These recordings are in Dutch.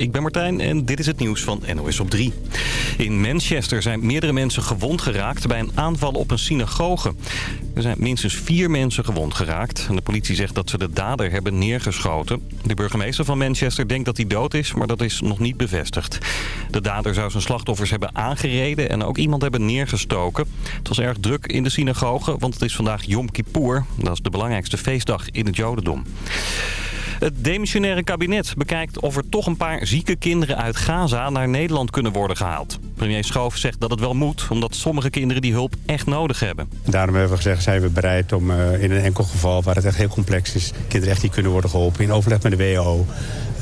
ik ben Martijn en dit is het nieuws van NOS op 3. In Manchester zijn meerdere mensen gewond geraakt bij een aanval op een synagoge. Er zijn minstens vier mensen gewond geraakt. En de politie zegt dat ze de dader hebben neergeschoten. De burgemeester van Manchester denkt dat hij dood is, maar dat is nog niet bevestigd. De dader zou zijn slachtoffers hebben aangereden en ook iemand hebben neergestoken. Het was erg druk in de synagoge, want het is vandaag Yom Kippur. Dat is de belangrijkste feestdag in het Jodendom. Het demissionaire kabinet bekijkt of er toch een paar zieke kinderen uit Gaza naar Nederland kunnen worden gehaald. Premier Schoof zegt dat het wel moet, omdat sommige kinderen die hulp echt nodig hebben. Daarom hebben we gezegd, zijn we bereid om uh, in een enkel geval waar het echt heel complex is... kinderen echt die kunnen worden geholpen in overleg met de WHO...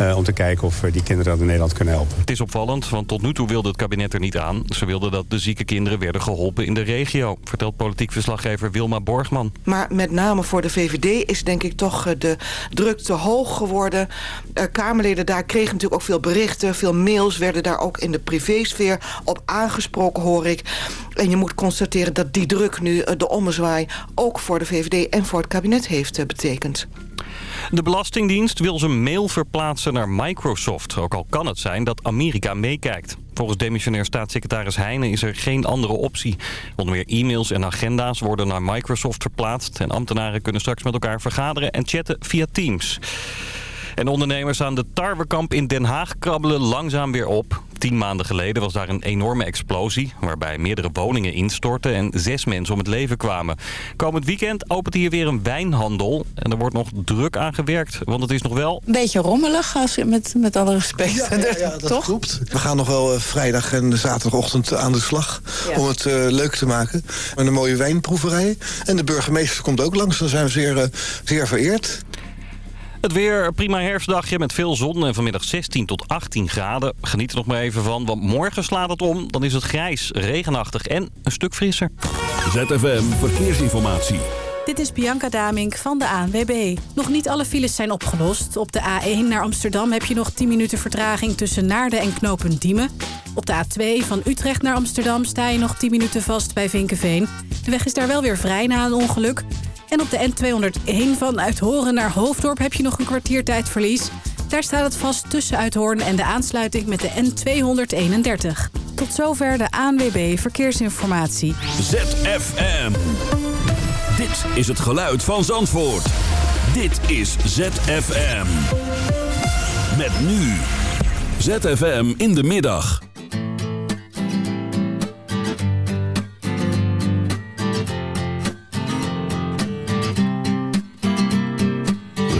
Uh, om te kijken of we die kinderen dan in Nederland kunnen helpen. Het is opvallend, want tot nu toe wilde het kabinet er niet aan. Ze wilden dat de zieke kinderen werden geholpen in de regio, vertelt politiek verslaggever Wilma Borgman. Maar met name voor de VVD is denk ik toch de druk te hoog geworden. Kamerleden daar kregen natuurlijk ook veel berichten, veel mails... werden daar ook in de privésfeer op aangesproken, hoor ik. En je moet constateren dat die druk nu de ommezwaai... ook voor de VVD en voor het kabinet heeft betekend. De Belastingdienst wil zijn mail verplaatsen naar Microsoft. Ook al kan het zijn dat Amerika meekijkt. Volgens demissionair staatssecretaris Heijnen is er geen andere optie. Onder meer e-mails en agenda's worden naar Microsoft verplaatst... en ambtenaren kunnen straks met elkaar vergaderen en chatten via Teams. En ondernemers aan de Tarwekamp in Den Haag krabbelen langzaam weer op. Tien maanden geleden was daar een enorme explosie... waarbij meerdere woningen instortten en zes mensen om het leven kwamen. Komend weekend opent hier weer een wijnhandel. En er wordt nog druk aan gewerkt, want het is nog wel... Een beetje rommelig, als je met, met alle respect. Ja, ja, ja dat Toch? klopt. We gaan nog wel uh, vrijdag en zaterdagochtend aan de slag... Ja. om het uh, leuk te maken. Met een mooie wijnproeverij. En de burgemeester komt ook langs. Daar zijn we zeer, uh, zeer vereerd. Het weer, prima herfstdagje met veel zon en vanmiddag 16 tot 18 graden. Geniet er nog maar even van, want morgen slaat het om. Dan is het grijs, regenachtig en een stuk frisser. ZFM Verkeersinformatie. Dit is Bianca Damink van de ANWB. Nog niet alle files zijn opgelost. Op de A1 naar Amsterdam heb je nog 10 minuten vertraging tussen Naarden en knooppunt Diemen. Op de A2 van Utrecht naar Amsterdam sta je nog 10 minuten vast bij Vinkenveen. De weg is daar wel weer vrij na een ongeluk. En op de N201 van Uithoren naar Hoofddorp heb je nog een kwartier tijdverlies. Daar staat het vast tussen Uithoorn en de aansluiting met de N231. Tot zover de ANWB Verkeersinformatie. ZFM. Dit is het geluid van Zandvoort. Dit is ZFM. Met nu. ZFM in de middag.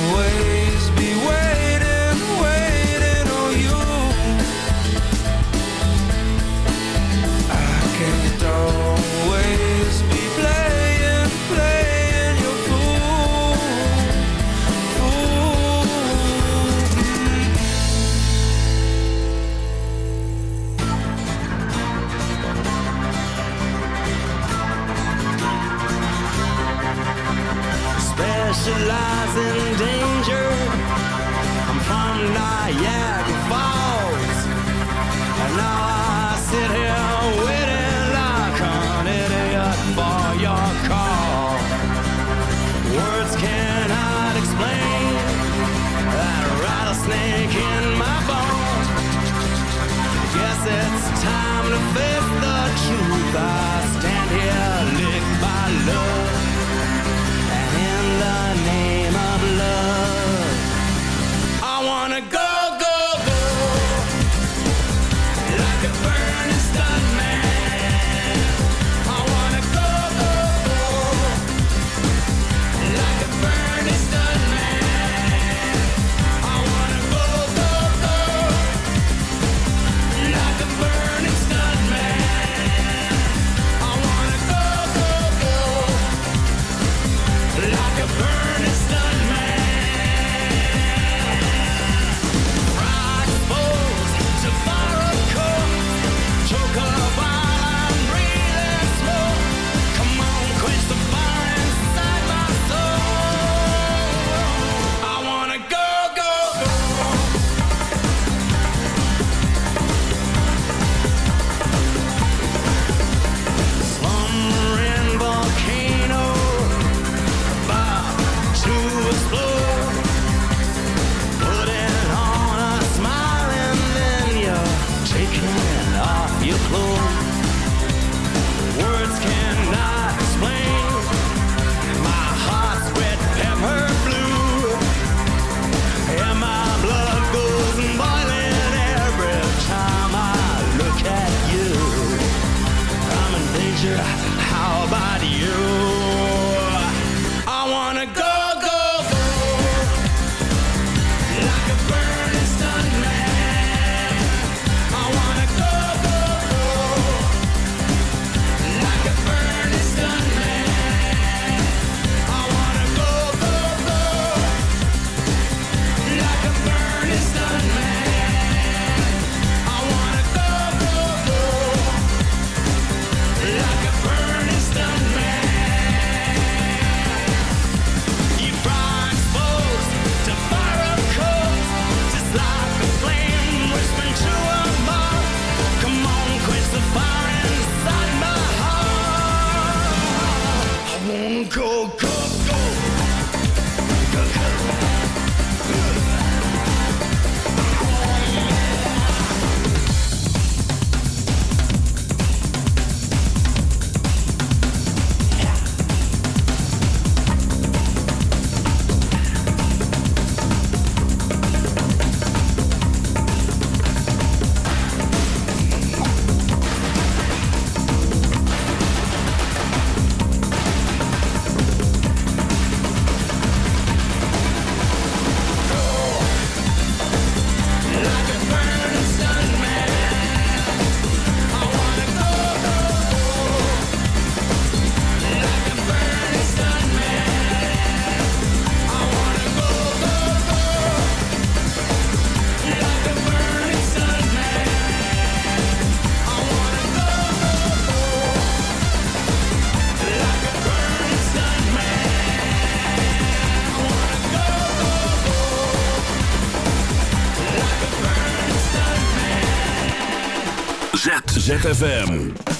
away. ZFM.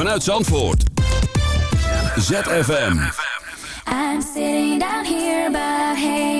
Vanuit Zandvoort. ZFM. I'm sitting down here, but hey,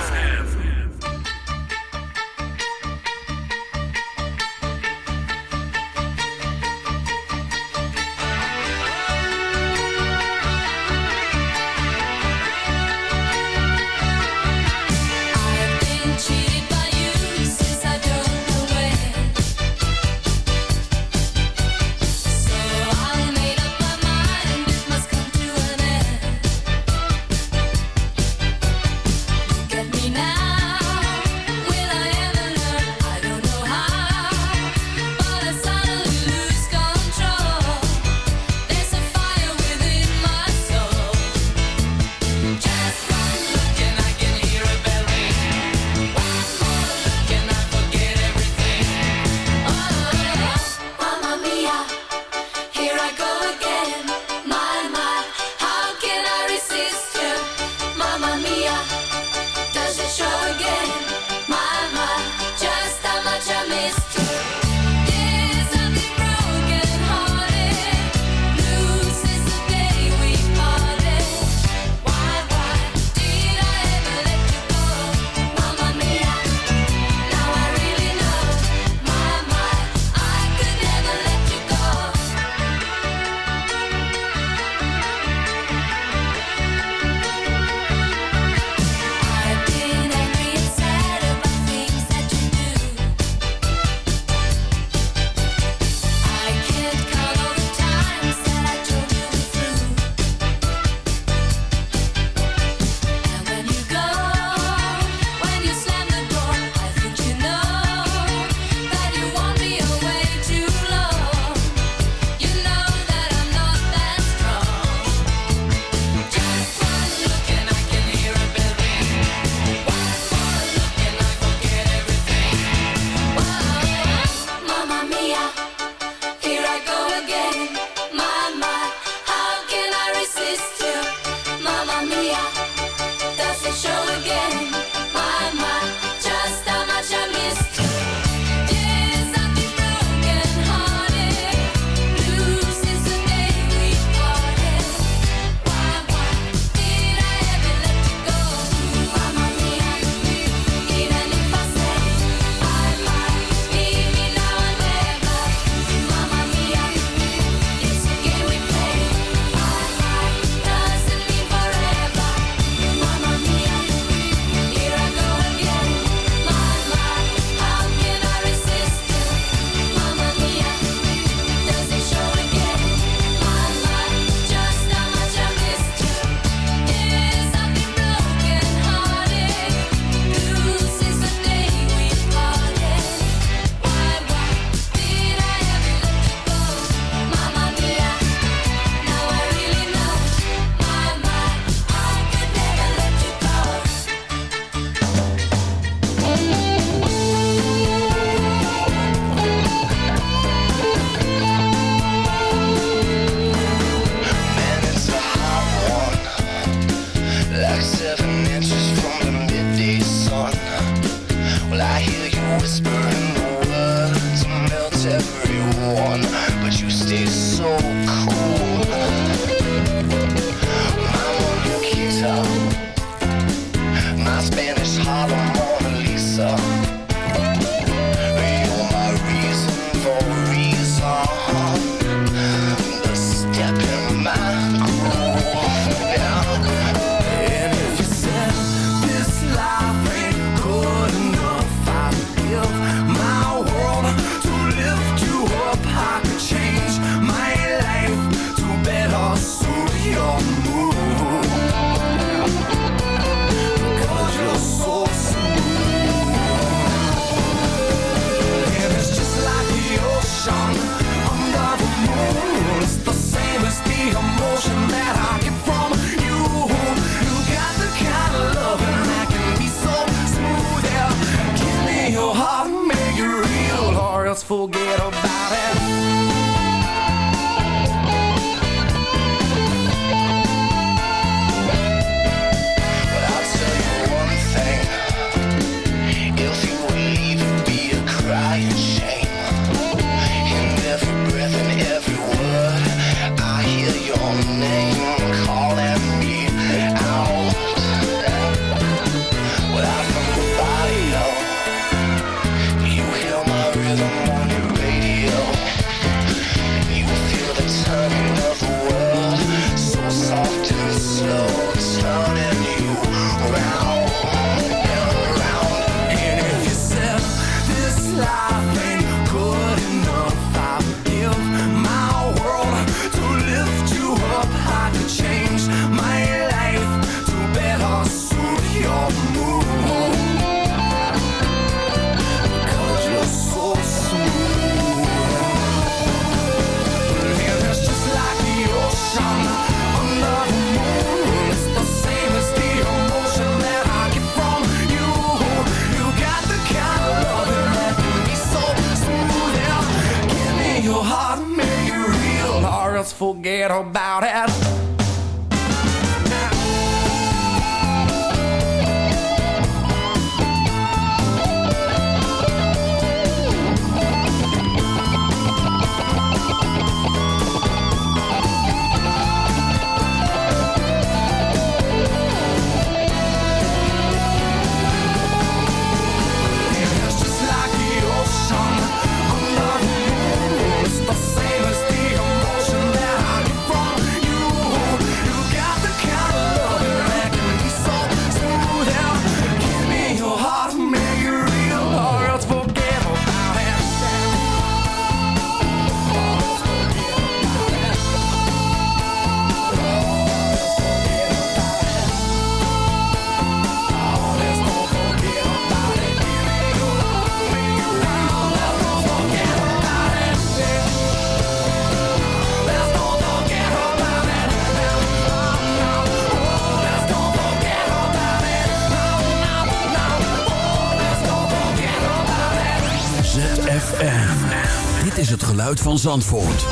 Van Zandvoort.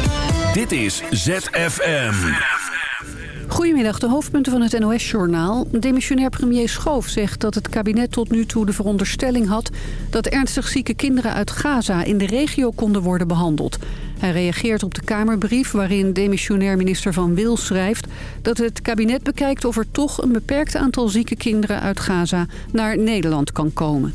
Dit is ZFM. Goedemiddag, de hoofdpunten van het NOS-journaal. Demissionair premier Schoof zegt dat het kabinet tot nu toe de veronderstelling had... dat ernstig zieke kinderen uit Gaza in de regio konden worden behandeld. Hij reageert op de Kamerbrief waarin demissionair minister Van Wil schrijft... dat het kabinet bekijkt of er toch een beperkt aantal zieke kinderen uit Gaza naar Nederland kan komen.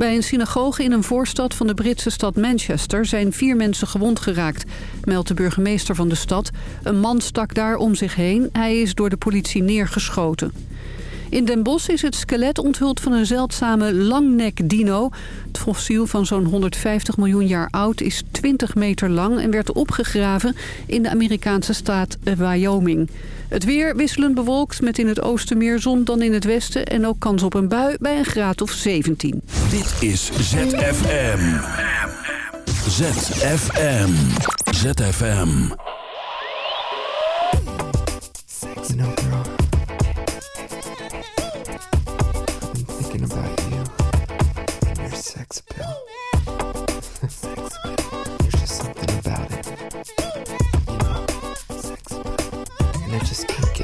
Bij een synagoge in een voorstad van de Britse stad Manchester zijn vier mensen gewond geraakt, meldt de burgemeester van de stad. Een man stak daar om zich heen. Hij is door de politie neergeschoten. In Den Bosch is het skelet onthuld van een zeldzame langnek-dino. Het fossiel van zo'n 150 miljoen jaar oud is 20 meter lang... en werd opgegraven in de Amerikaanse staat Wyoming. Het weer wisselend bewolkt met in het oosten meer zon dan in het westen... en ook kans op een bui bij een graad of 17. Dit is ZFM. ZFM. ZFM. You know, girl, I've been thinking about you and your sex pill.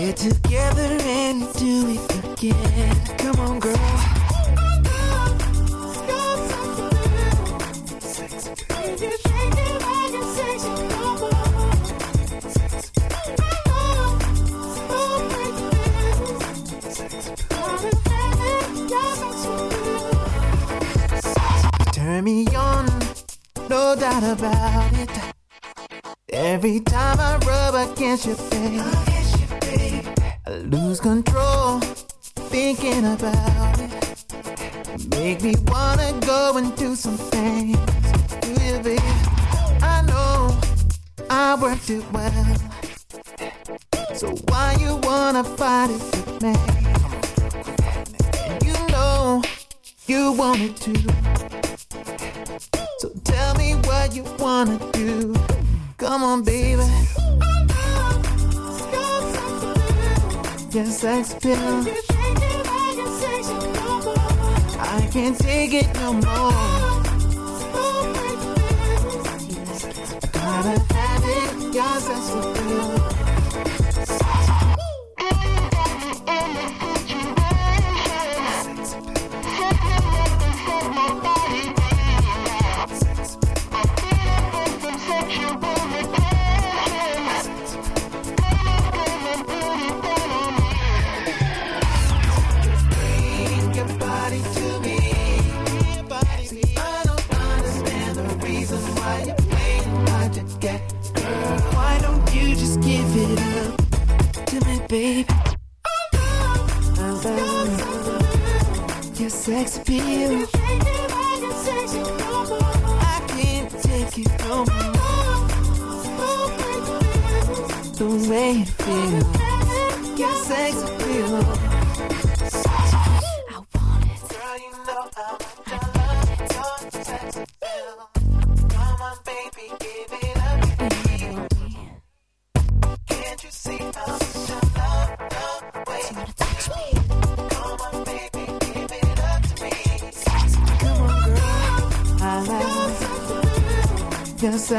get together and do it again. Come on, girl.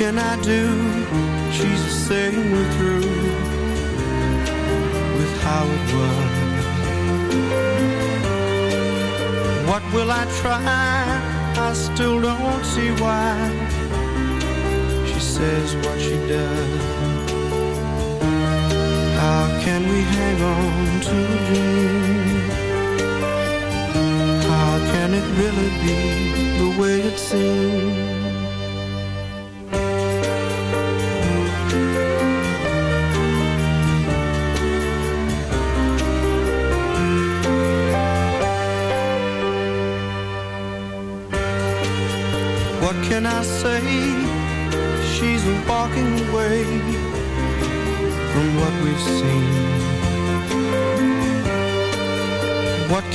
Can I do? She's saying we're through with how it was. What will I try? I still don't see why. She says what she does. How can we hang on to a dream? How can it really be the way it seems?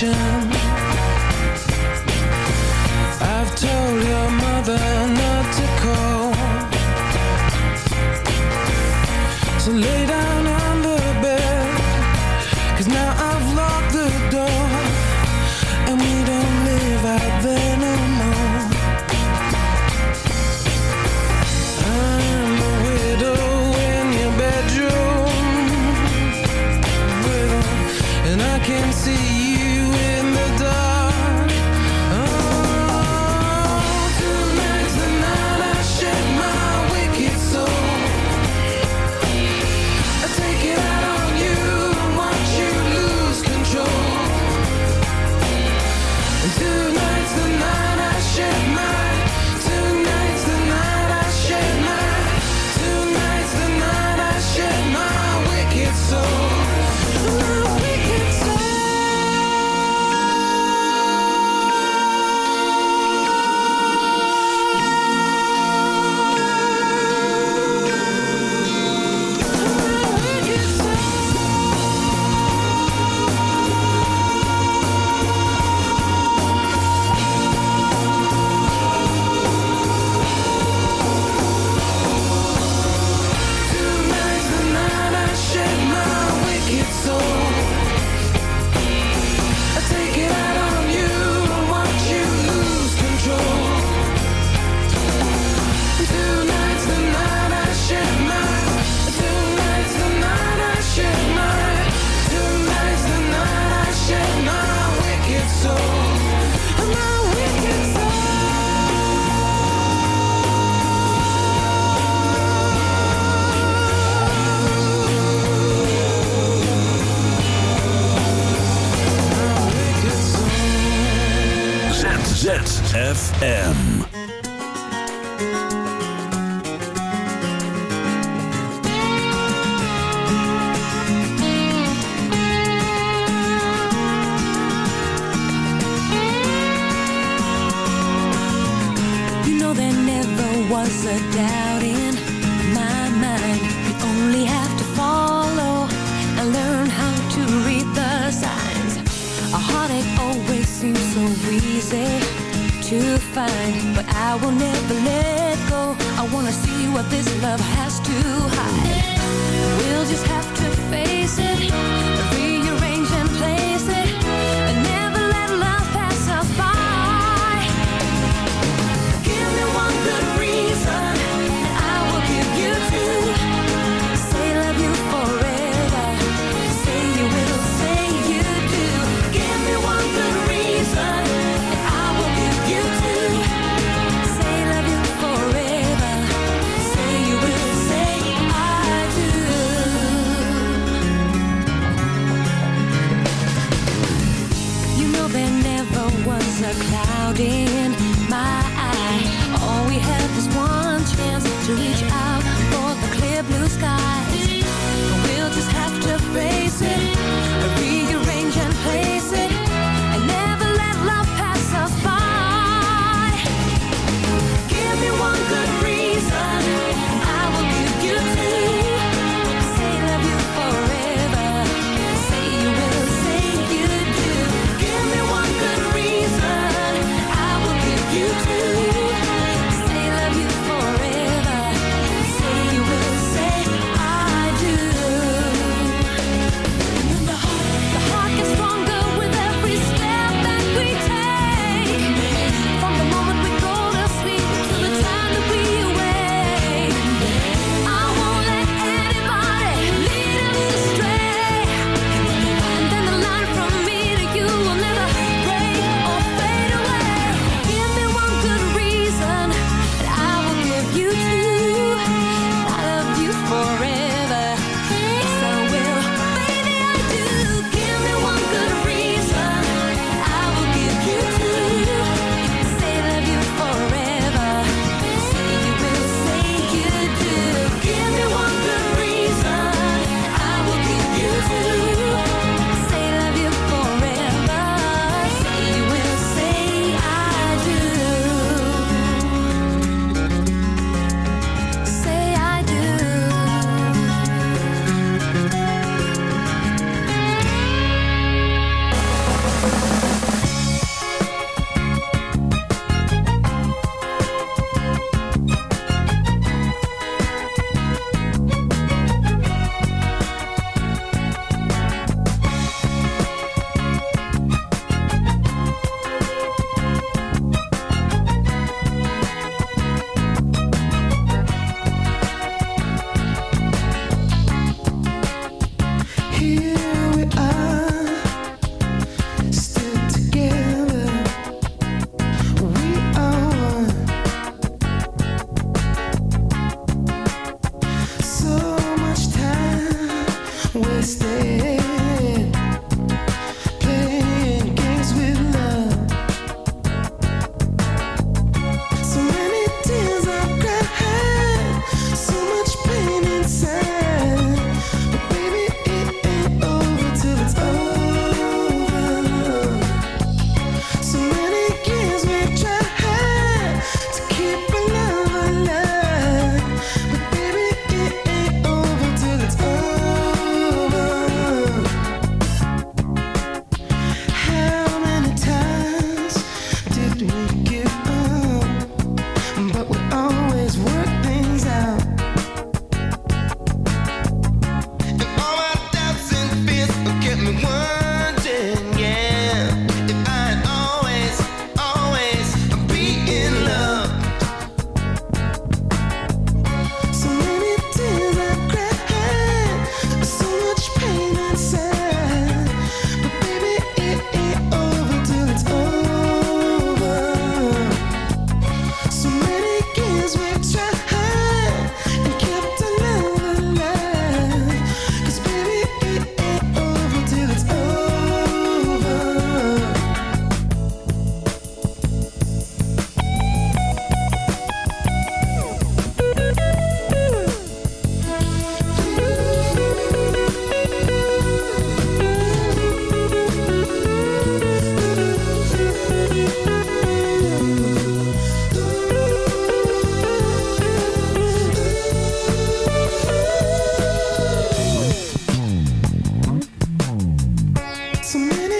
这。M. so many